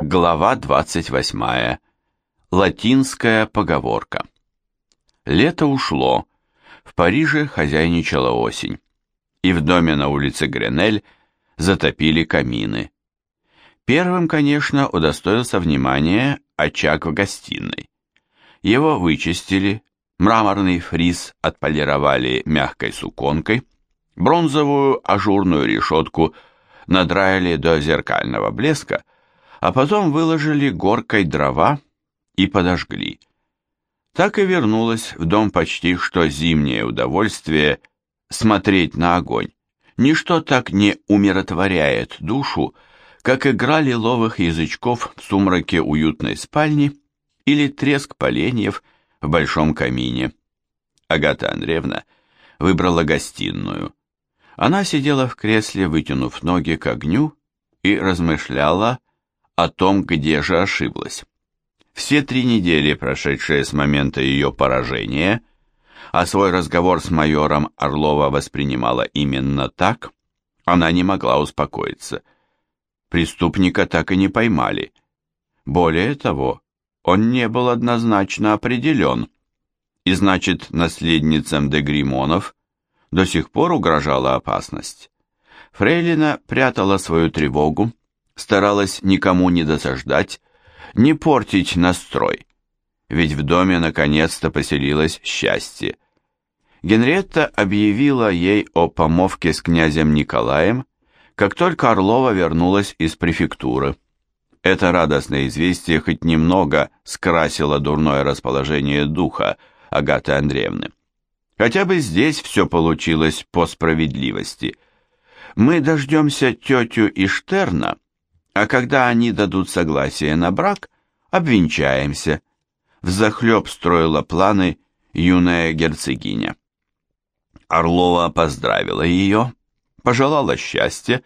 Глава 28. Латинская поговорка. Лето ушло, в Париже хозяйничала осень, и в доме на улице Гренель затопили камины. Первым, конечно, удостоился внимания очаг в гостиной. Его вычистили, мраморный фриз отполировали мягкой суконкой, бронзовую ажурную решетку надраили до зеркального блеска, а потом выложили горкой дрова и подожгли. Так и вернулось в дом почти что зимнее удовольствие смотреть на огонь. Ничто так не умиротворяет душу, как игра лиловых язычков в сумраке уютной спальни или треск поленьев в большом камине. Агата Андреевна выбрала гостиную. Она сидела в кресле, вытянув ноги к огню, и размышляла о том, где же ошиблась. Все три недели, прошедшие с момента ее поражения, а свой разговор с майором Орлова воспринимала именно так, она не могла успокоиться. Преступника так и не поймали. Более того, он не был однозначно определен, и значит, наследницам де Гримонов до сих пор угрожала опасность. Фрейлина прятала свою тревогу, старалась никому не досаждать, не портить настрой, ведь в доме наконец-то поселилось счастье. Генретта объявила ей о помовке с князем Николаем, как только Орлова вернулась из префектуры. Это радостное известие хоть немного скрасило дурное расположение духа Агаты Андреевны. Хотя бы здесь все получилось по справедливости. Мы дождемся тетю и Штерна, а когда они дадут согласие на брак, обвенчаемся. Взахлеб строила планы юная герцогиня. Орлова поздравила ее, пожелала счастья,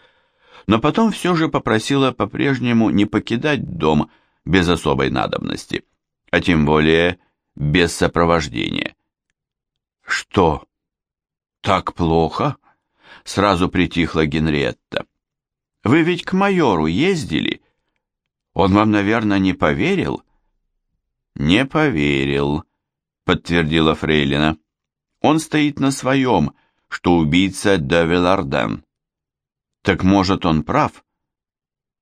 но потом все же попросила по-прежнему не покидать дом без особой надобности, а тем более без сопровождения. «Что? Так плохо?» — сразу притихла Генриетта. Вы ведь к майору ездили? Он вам, наверное, не поверил?» «Не поверил», — подтвердила Фрейлина. «Он стоит на своем, что убийца Девиларден. Так может, он прав?»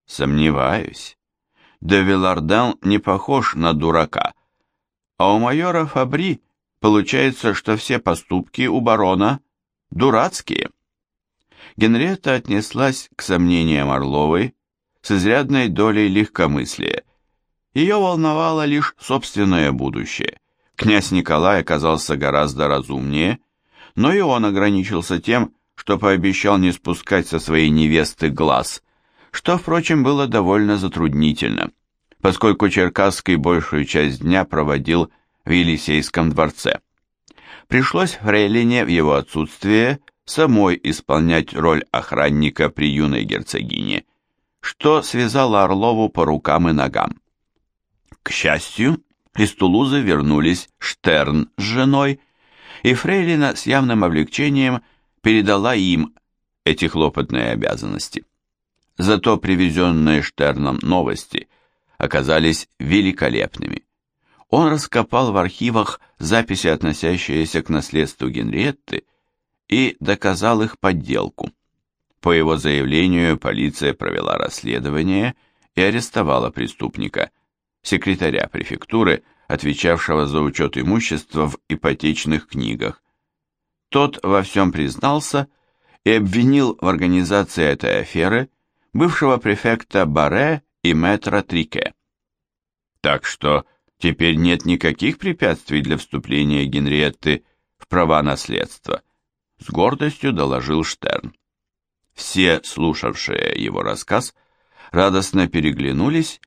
«Сомневаюсь. Девиларден не похож на дурака. А у майора Фабри получается, что все поступки у барона дурацкие». Генриетта отнеслась к сомнениям Орловой с изрядной долей легкомыслия. Ее волновало лишь собственное будущее. Князь Николай оказался гораздо разумнее, но и он ограничился тем, что пообещал не спускать со своей невесты глаз, что, впрочем, было довольно затруднительно, поскольку Черкасский большую часть дня проводил в Елисейском дворце. Пришлось Фрейлине в его отсутствие самой исполнять роль охранника при юной герцогине, что связало Орлову по рукам и ногам. К счастью, из Тулузы вернулись Штерн с женой, и Фрейлина с явным облегчением передала им эти хлопотные обязанности. Зато привезенные Штерном новости оказались великолепными. Он раскопал в архивах записи, относящиеся к наследству Генриетты, и доказал их подделку. По его заявлению полиция провела расследование и арестовала преступника, секретаря префектуры, отвечавшего за учет имущества в ипотечных книгах. Тот во всем признался и обвинил в организации этой аферы бывшего префекта Баре и мэтра Трике. Так что теперь нет никаких препятствий для вступления Генриетты в права наследства с гордостью доложил Штерн. Все, слушавшие его рассказ, радостно переглянулись,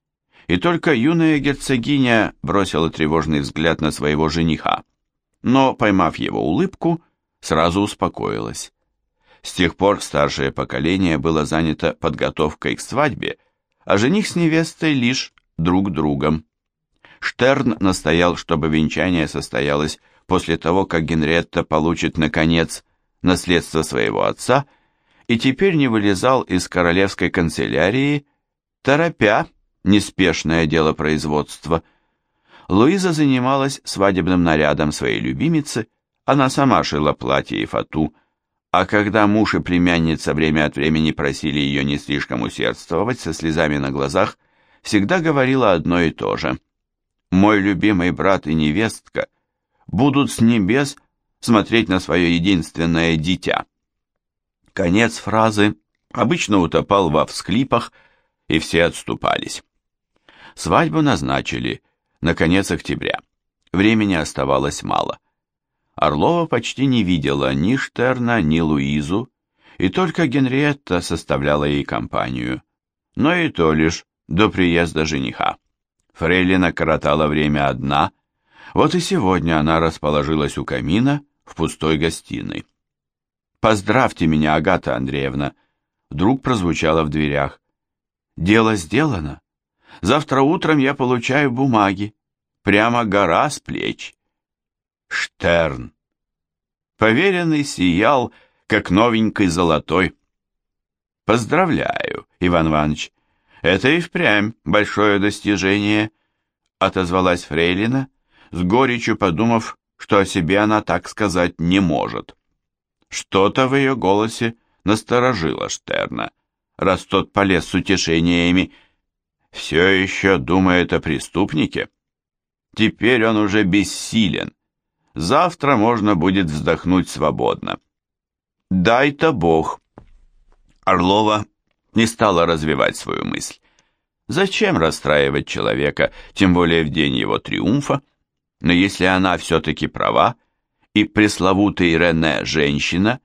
и только юная герцогиня бросила тревожный взгляд на своего жениха, но, поймав его улыбку, сразу успокоилась. С тех пор старшее поколение было занято подготовкой к свадьбе, а жених с невестой лишь друг другом. Штерн настоял, чтобы венчание состоялось после того, как Генретта получит, наконец, наследство своего отца и теперь не вылезал из королевской канцелярии, торопя неспешное дело производства. Луиза занималась свадебным нарядом своей любимицы, она сама шила платье и фату, а когда муж и племянница время от времени просили ее не слишком усердствовать со слезами на глазах, всегда говорила одно и то же. «Мой любимый брат и невестка будут с небес смотреть на свое единственное дитя». Конец фразы обычно утопал во всклипах, и все отступались. Свадьбу назначили на конец октября. Времени оставалось мало. Орлова почти не видела ни Штерна, ни Луизу, и только Генриетта составляла ей компанию. Но и то лишь до приезда жениха. Фрейлина коротала время одна, вот и сегодня она расположилась у камина в пустой гостиной. «Поздравьте меня, Агата Андреевна!» Вдруг прозвучало в дверях. «Дело сделано. Завтра утром я получаю бумаги. Прямо гора с плеч». Штерн. Поверенный сиял, как новенький золотой. «Поздравляю, Иван Иванович. Это и впрямь большое достижение», — отозвалась Фрейлина, с горечью подумав, что о себе она так сказать не может. Что-то в ее голосе насторожило Штерна, раз тот полез с утешениями. Все еще думает о преступнике. Теперь он уже бессилен. Завтра можно будет вздохнуть свободно. Дай-то Бог. Орлова не стала развивать свою мысль. Зачем расстраивать человека, тем более в день его триумфа? Но если она все-таки права, и пресловутый Рене женщина,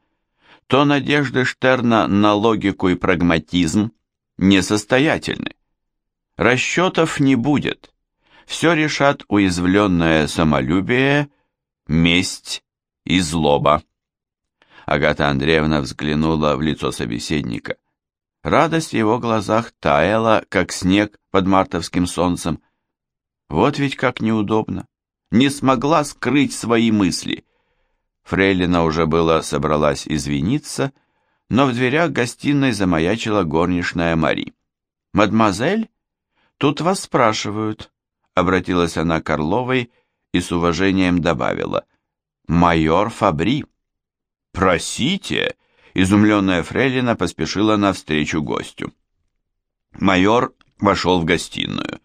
то надежды Штерна на логику и прагматизм несостоятельны. Расчетов не будет. Все решат уязвленное самолюбие, месть и злоба. Агата Андреевна взглянула в лицо собеседника. Радость в его глазах таяла, как снег под мартовским солнцем. Вот ведь как неудобно. Не смогла скрыть свои мысли. Фрейлина уже было собралась извиниться, но в дверях гостиной замаячила горничная Мари. «Мадемуазель, тут вас спрашивают», — обратилась она к Орловой и с уважением добавила. «Майор Фабри». «Просите!» — изумленная Фрейлина поспешила навстречу гостю. Майор вошел в гостиную.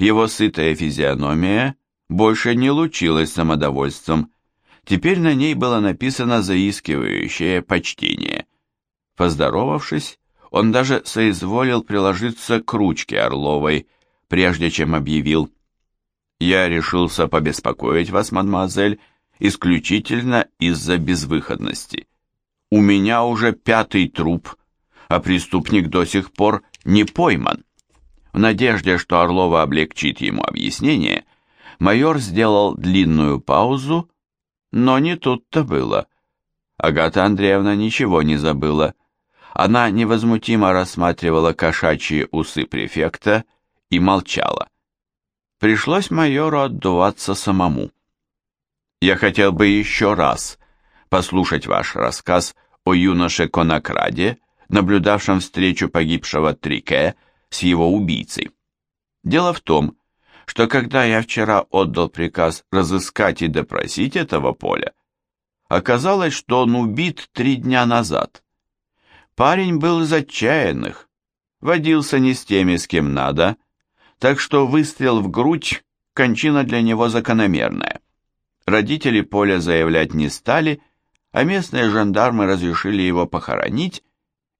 Его сытая физиономия больше не лучилась самодовольством, Теперь на ней было написано заискивающее почтение. Поздоровавшись, он даже соизволил приложиться к ручке Орловой, прежде чем объявил «Я решился побеспокоить вас, мадемуазель, исключительно из-за безвыходности. У меня уже пятый труп, а преступник до сих пор не пойман». В надежде, что Орлова облегчит ему объяснение, майор сделал длинную паузу, но не тут-то было. Агата Андреевна ничего не забыла. Она невозмутимо рассматривала кошачьи усы префекта и молчала. Пришлось майору отдуваться самому. «Я хотел бы еще раз послушать ваш рассказ о юноше Конокраде, наблюдавшем встречу погибшего Трике с его убийцей. Дело в том, что когда я вчера отдал приказ разыскать и допросить этого поля, оказалось, что он убит три дня назад. Парень был из отчаянных, водился не с теми, с кем надо, так что выстрел в грудь – кончина для него закономерная. Родители поля заявлять не стали, а местные жандармы разрешили его похоронить,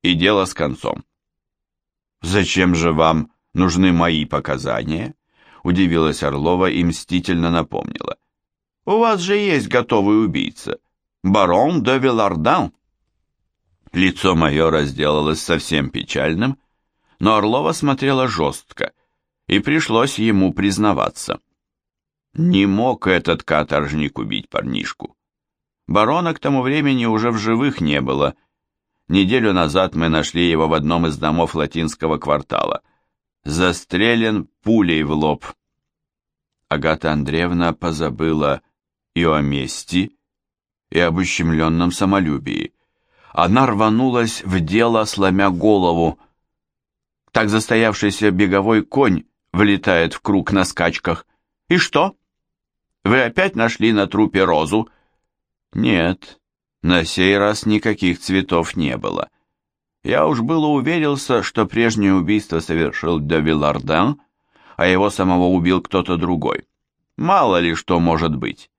и дело с концом. «Зачем же вам нужны мои показания?» Удивилась Орлова и мстительно напомнила. «У вас же есть готовый убийца, барон де Вилардан». Лицо майора сделалось совсем печальным, но Орлова смотрела жестко, и пришлось ему признаваться. Не мог этот каторжник убить парнишку. Барона к тому времени уже в живых не было. Неделю назад мы нашли его в одном из домов латинского квартала – застрелен пулей в лоб. Агата Андреевна позабыла и о мести, и об ущемленном самолюбии. Она рванулась в дело, сломя голову. Так застоявшийся беговой конь влетает в круг на скачках. И что? Вы опять нашли на трупе розу? Нет, на сей раз никаких цветов не было. Я уж было уверился, что прежнее убийство совершил де Вилларден, а его самого убил кто-то другой. Мало ли что может быть.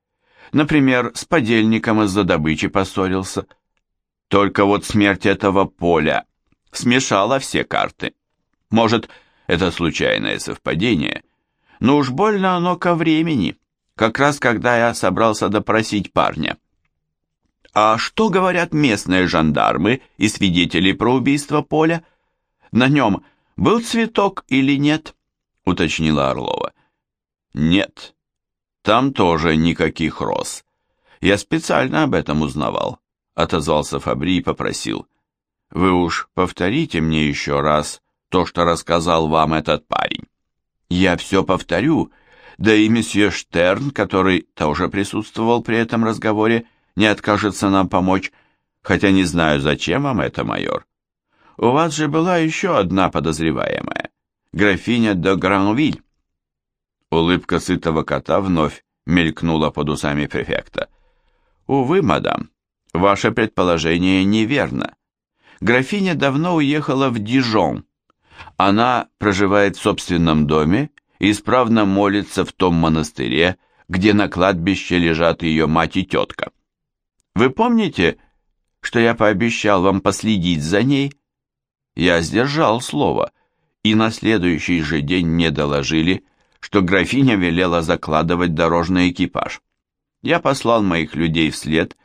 Например, с подельником из-за добычи поссорился. Только вот смерть этого поля смешала все карты. Может, это случайное совпадение, но уж больно оно ко времени, как раз когда я собрался допросить парня. А что говорят местные жандармы и свидетели про убийство Поля? На нем был цветок или нет? Уточнила Орлова. Нет, там тоже никаких роз. Я специально об этом узнавал, отозвался Фабри и попросил. Вы уж повторите мне еще раз то, что рассказал вам этот парень. Я все повторю, да и месье Штерн, который тоже присутствовал при этом разговоре, не откажется нам помочь, хотя не знаю, зачем вам это, майор. У вас же была еще одна подозреваемая, графиня де Гранвиль. Улыбка сытого кота вновь мелькнула под усами префекта. Увы, мадам, ваше предположение неверно. Графиня давно уехала в Дижон, она проживает в собственном доме и исправно молится в том монастыре, где на кладбище лежат ее мать и тетка. Вы помните, что я пообещал вам последить за ней? Я сдержал слово, и на следующий же день мне доложили, что графиня велела закладывать дорожный экипаж. Я послал моих людей вслед,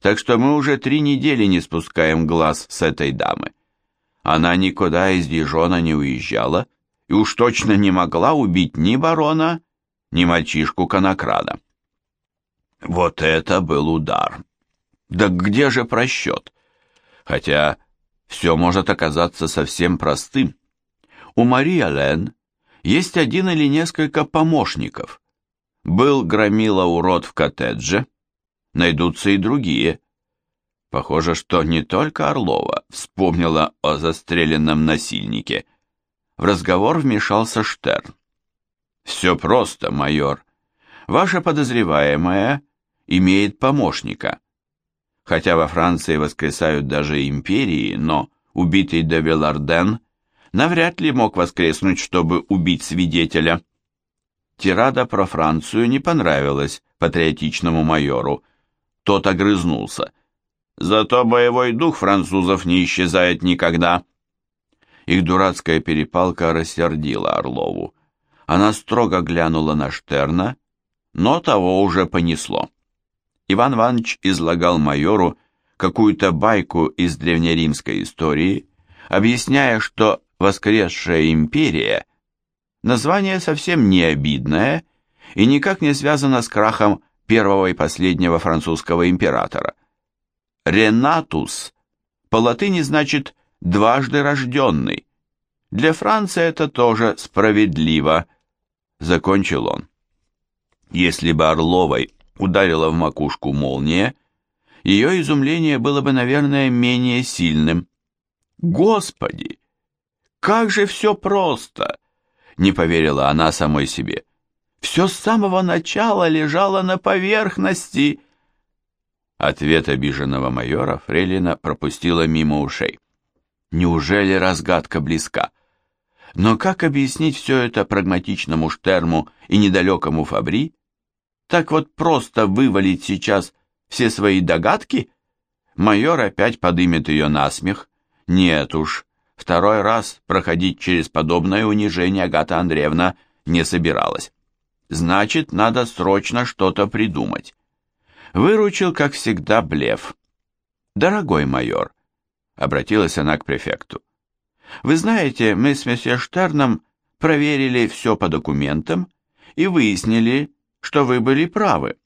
так что мы уже три недели не спускаем глаз с этой дамы. Она никуда из Дижона не уезжала и уж точно не могла убить ни барона, ни мальчишку Конокрада. Вот это был удар. Да где же просчет? Хотя все может оказаться совсем простым. У Марии Лен есть один или несколько помощников. Был громила урод в коттедже, найдутся и другие – Похоже, что не только Орлова вспомнила о застреленном насильнике. В разговор вмешался Штерн. «Все просто, майор. Ваша подозреваемая имеет помощника. Хотя во Франции воскресают даже империи, но убитый де Веларден навряд ли мог воскреснуть, чтобы убить свидетеля». Тирада про Францию не понравилась патриотичному майору. Тот огрызнулся. Зато боевой дух французов не исчезает никогда. Их дурацкая перепалка рассердила Орлову. Она строго глянула на Штерна, но того уже понесло. Иван Иванович излагал майору какую-то байку из древнеримской истории, объясняя, что воскресшая империя – название совсем не обидное и никак не связано с крахом первого и последнего французского императора. Ренатус по латыни значит «дважды рожденный». Для Франции это тоже справедливо, закончил он. Если бы Орловой ударила в макушку молния, ее изумление было бы, наверное, менее сильным. Господи, как же все просто! Не поверила она самой себе. Все с самого начала лежало на поверхности, Ответ обиженного майора Фрейлина пропустила мимо ушей. Неужели разгадка близка? Но как объяснить все это прагматичному Штерму и недалекому Фабри? Так вот просто вывалить сейчас все свои догадки? Майор опять подымет ее на смех. Нет уж, второй раз проходить через подобное унижение Агата Андреевна не собиралась. Значит, надо срочно что-то придумать. Выручил, как всегда, блеф. «Дорогой майор», — обратилась она к префекту, — «вы знаете, мы с месье Штерном проверили все по документам и выяснили, что вы были правы.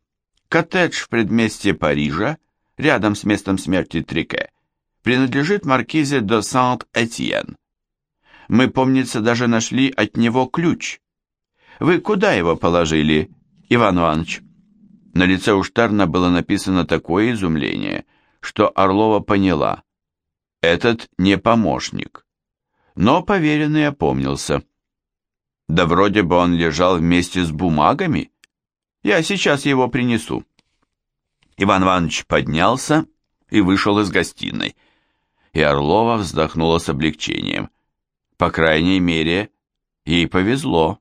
Коттедж в предместье Парижа, рядом с местом смерти Трике, принадлежит маркизе де Сант-Этьен. Мы, помнится, даже нашли от него ключ. Вы куда его положили, Иван Иванович?» На лице у Штерна было написано такое изумление, что Орлова поняла. Этот не помощник. но поверенный опомнился. Да вроде бы он лежал вместе с бумагами. Я сейчас его принесу. Иван Иванович поднялся и вышел из гостиной. И Орлова вздохнула с облегчением. По крайней мере, ей повезло.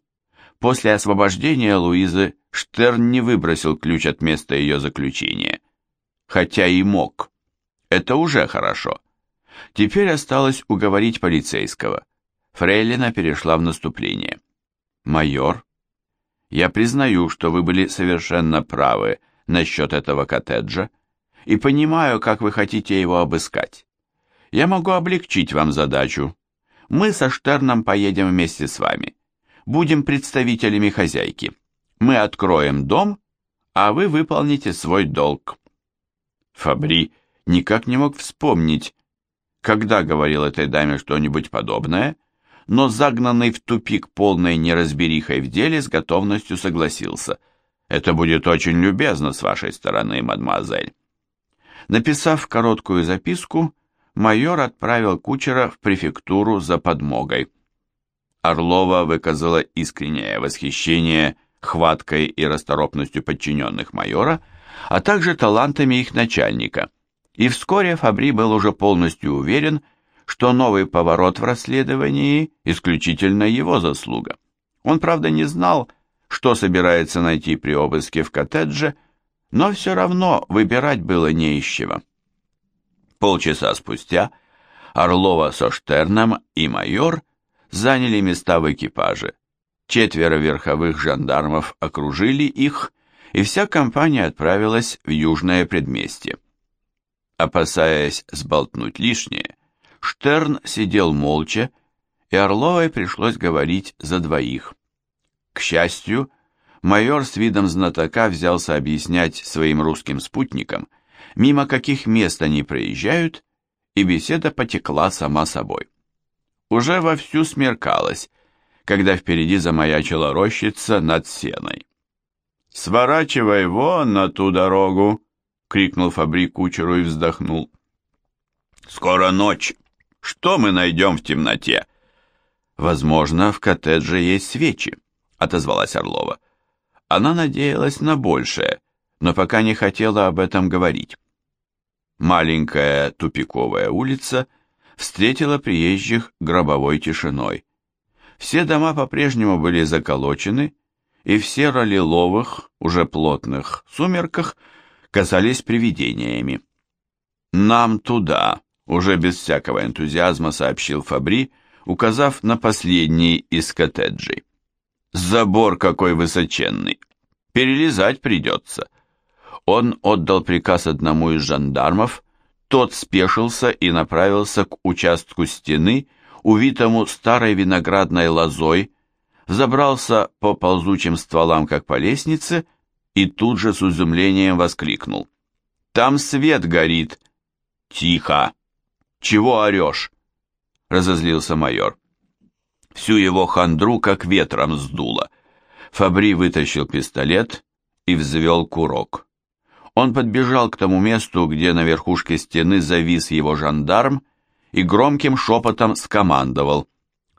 После освобождения Луизы Штерн не выбросил ключ от места ее заключения. Хотя и мог. Это уже хорошо. Теперь осталось уговорить полицейского. Фрейлина перешла в наступление. «Майор, я признаю, что вы были совершенно правы насчет этого коттеджа и понимаю, как вы хотите его обыскать. Я могу облегчить вам задачу. Мы со Штерном поедем вместе с вами. Будем представителями хозяйки. Мы откроем дом, а вы выполните свой долг». Фабри никак не мог вспомнить, когда говорил этой даме что-нибудь подобное, но загнанный в тупик полной неразберихой в деле с готовностью согласился. «Это будет очень любезно с вашей стороны, мадемуазель». Написав короткую записку, майор отправил кучера в префектуру за подмогой. Орлова выказала искреннее восхищение хваткой и расторопностью подчиненных майора, а также талантами их начальника. И вскоре Фабри был уже полностью уверен, что новый поворот в расследовании исключительно его заслуга. Он, правда, не знал, что собирается найти при обыске в коттедже, но все равно выбирать было не из чего. Полчаса спустя Орлова со Штерном и майор заняли места в экипаже. Четверо верховых жандармов окружили их, и вся компания отправилась в южное предместье. Опасаясь сболтнуть лишнее, Штерн сидел молча, и Орловой пришлось говорить за двоих. К счастью, майор с видом знатока взялся объяснять своим русским спутникам, мимо каких мест они проезжают, и беседа потекла сама собой. Уже вовсю смеркалось, когда впереди замаячила рощица над сеной. «Сворачивай вон на ту дорогу!» — крикнул Фабри кучеру и вздохнул. «Скоро ночь!» Что мы найдем в темноте?» «Возможно, в коттедже есть свечи», — отозвалась Орлова. Она надеялась на большее, но пока не хотела об этом говорить. Маленькая тупиковая улица встретила приезжих гробовой тишиной. Все дома по-прежнему были заколочены, и в серо-лиловых, уже плотных сумерках казались привидениями. «Нам туда», уже без всякого энтузиазма сообщил Фабри, указав на последний из коттеджей. «Забор какой высоченный! Перелезать придется!» Он отдал приказ одному из жандармов, тот спешился и направился к участку стены, увитому старой виноградной лозой, забрался по ползучим стволам, как по лестнице, и тут же с изумлением воскликнул. «Там свет горит!» «Тихо!» «Чего орешь?» — разозлился майор. Всю его хандру как ветром сдуло. Фабри вытащил пистолет и взвел курок. Он подбежал к тому месту, где на верхушке стены завис его жандарм и громким шепотом скомандовал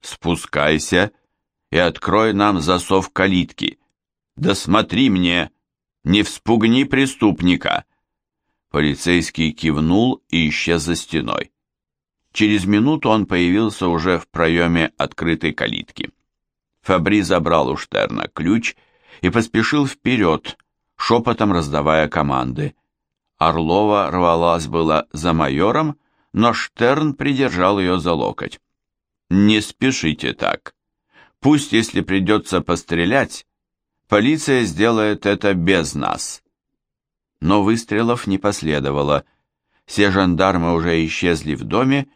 «Спускайся и открой нам засов калитки. Да смотри мне, не вспугни преступника!» Полицейский кивнул и исчез за стеной. Через минуту он появился уже в проеме открытой калитки. Фабри забрал у Штерна ключ и поспешил вперед, шепотом раздавая команды. Орлова рвалась была за майором, но Штерн придержал ее за локоть. «Не спешите так. Пусть, если придется пострелять, полиция сделает это без нас». Но выстрелов не последовало. Все жандармы уже исчезли в доме,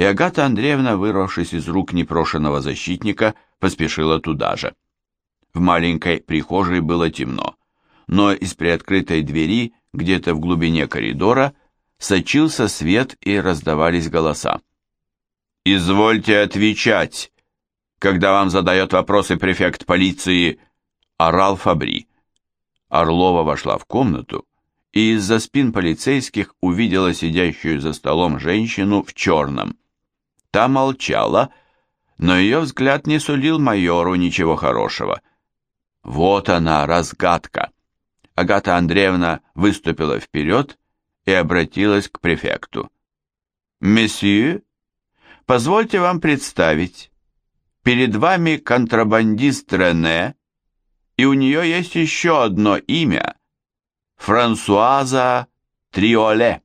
и Агата Андреевна, вырвавшись из рук непрошенного защитника, поспешила туда же. В маленькой прихожей было темно, но из приоткрытой двери, где-то в глубине коридора, сочился свет и раздавались голоса. «Извольте отвечать, когда вам задает вопросы префект полиции», — орал Фабри. Орлова вошла в комнату и из-за спин полицейских увидела сидящую за столом женщину в черном. Та молчала, но ее взгляд не сулил майору ничего хорошего. Вот она, разгадка. Агата Андреевна выступила вперед и обратилась к префекту. «Месье, позвольте вам представить, перед вами контрабандист Рене, и у нее есть еще одно имя – Франсуаза Триоле».